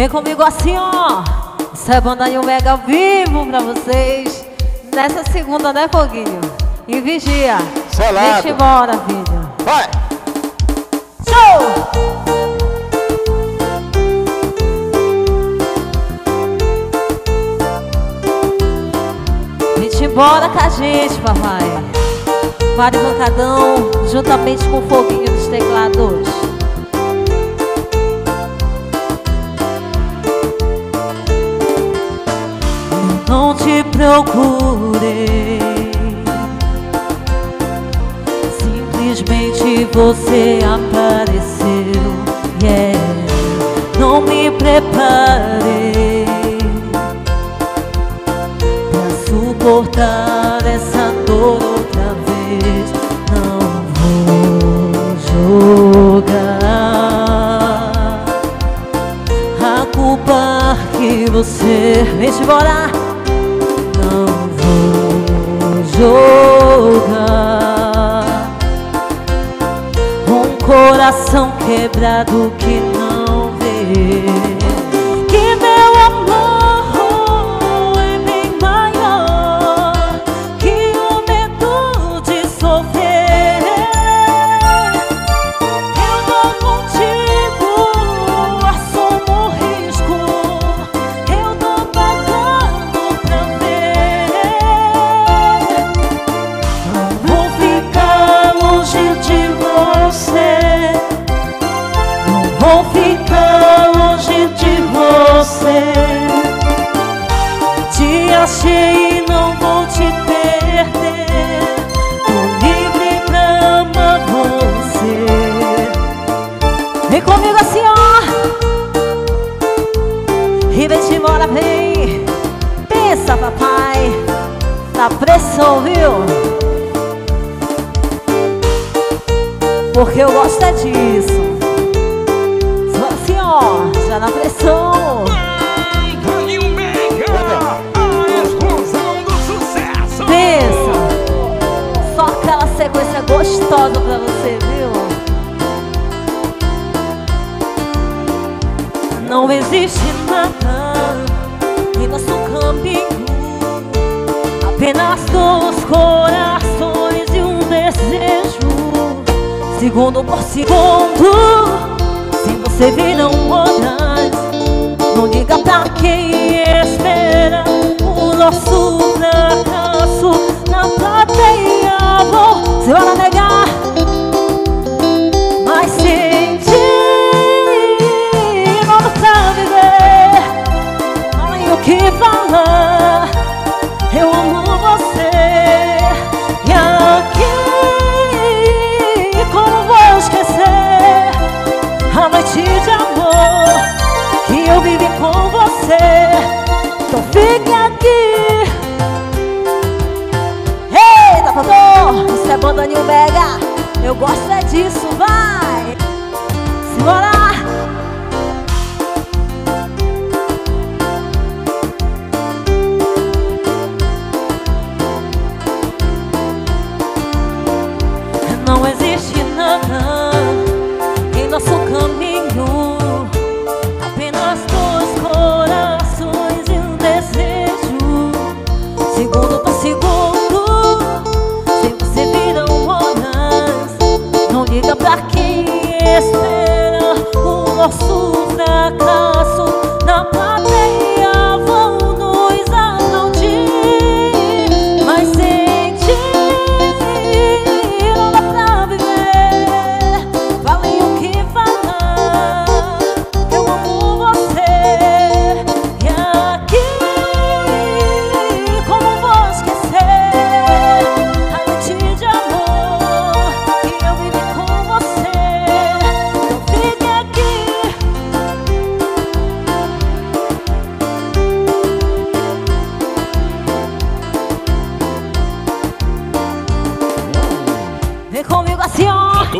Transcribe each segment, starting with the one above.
Vem comigo assim, ó. Isso é banda New Mega ao vivo pra vocês. Nessa segunda, né, Foguinho? E vigia. Selado. Deixa embora, filho. Vai! Show! Vem embora com a gente, papai. Mário Bancadão, juntamente com o Foguinho dos teclados. Te procurei. Simplesmente você apareceu. Yeah. Não me preparei pra suportar essa dor outra vez. Não vou jogar a culpa que você fez embora. Vou jogar um coração quebrado que não vê ficar longe de você. Te achei e não vou te perder. Tô livre pra amar você. Vem comigo assim, ó. E vem te embora, vem. Pensa, papai. Na pressão, viu? Porque eu gosto é disso. Já na pressão. Pensa. Só aquela sequência gostosa pra você, viu? Não existe nada em nosso caminho. Apenas dois corações e um desejo. Segundo por segundo. Você viram horas, não diga pra quem espera o nosso fracasso na plateia. Vou, se ela negar,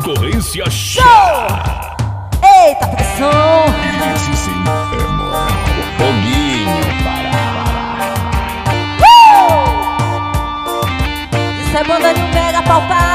concorrência show! Eita, pressão! Esse sim é moral. Foguinho para. Uh! Isso é mandando um mega palpar.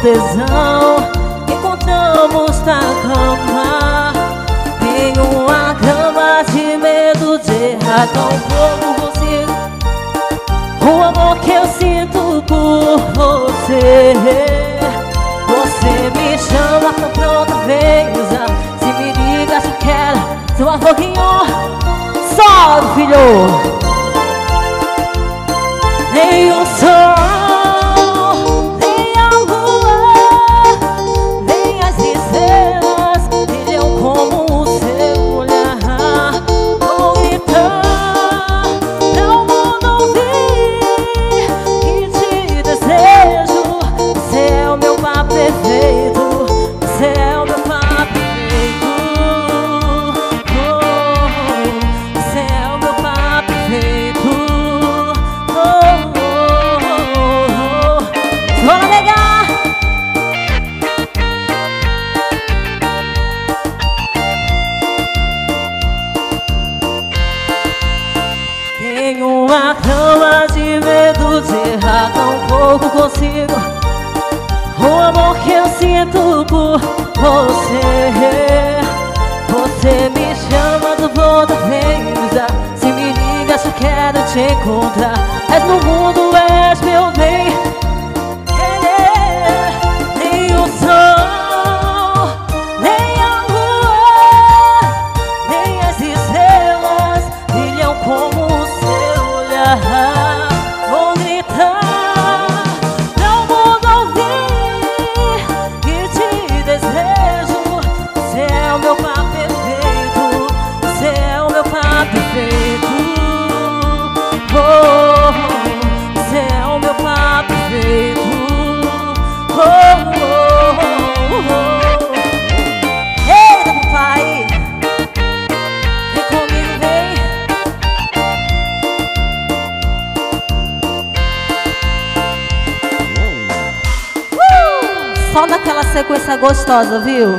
Tesão encontramos na cama. Tenho uma cama de medo de errar tão pouco você. O amor que eu sinto por você. Você me chama pra pronta vez. Se me liga, se quer, seu foguinho. Salve, filho! Consigo. O amor que eu sinto por você gostosa, viu?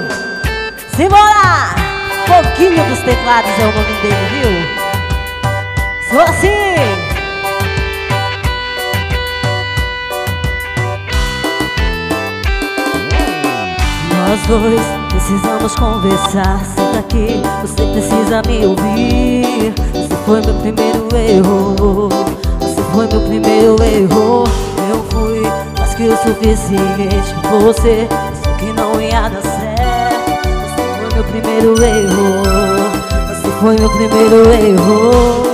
Simbora! Pouquinho dos teclados é o nome dele, viu? Simbora assim! Nós dois precisamos conversar. Senta aqui, você precisa me ouvir. Você foi meu primeiro erro. Você foi meu primeiro erro. Eu fui mais que o suficiente você. Que não ia dar certo. Você foi meu primeiro erro. Você foi meu primeiro erro.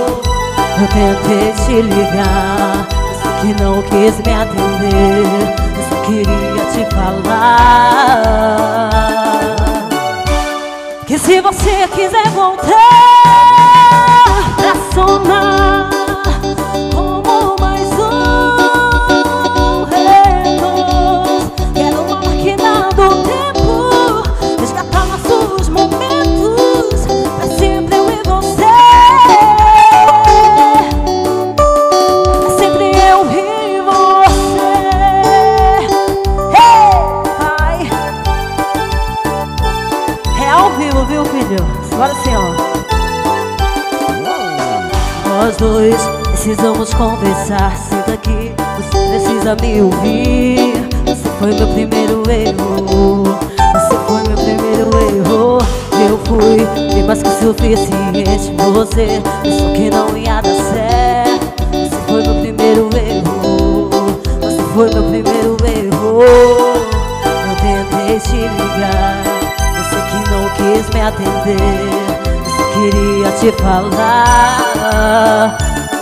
Eu tentei te ligar, você que não quis me atender. Eu só queria te falar que se você quiser voltar dois precisamos conversar. Senta aqui, você precisa me ouvir. Você foi meu primeiro erro. Você foi meu primeiro erro. Eu fui bem mais que o suficiente por você. Isso que não ia dar certo. Você foi meu primeiro erro. Você foi meu primeiro erro. Eu tentei te ligar. Você que não quis me atender. Eu só queria te falar.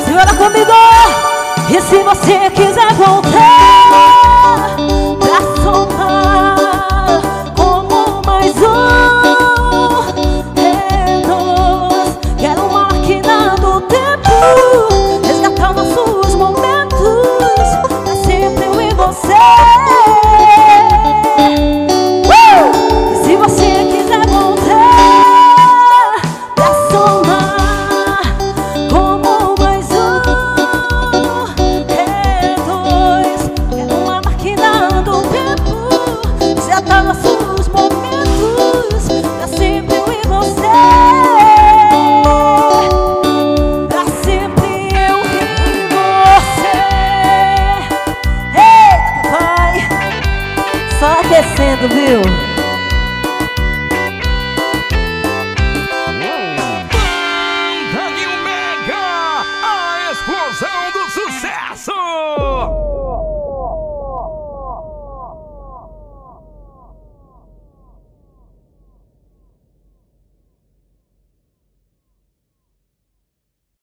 Segura comigo! E se você quiser voltar pra somar como mais um retorno, quero uma máquina do tempo,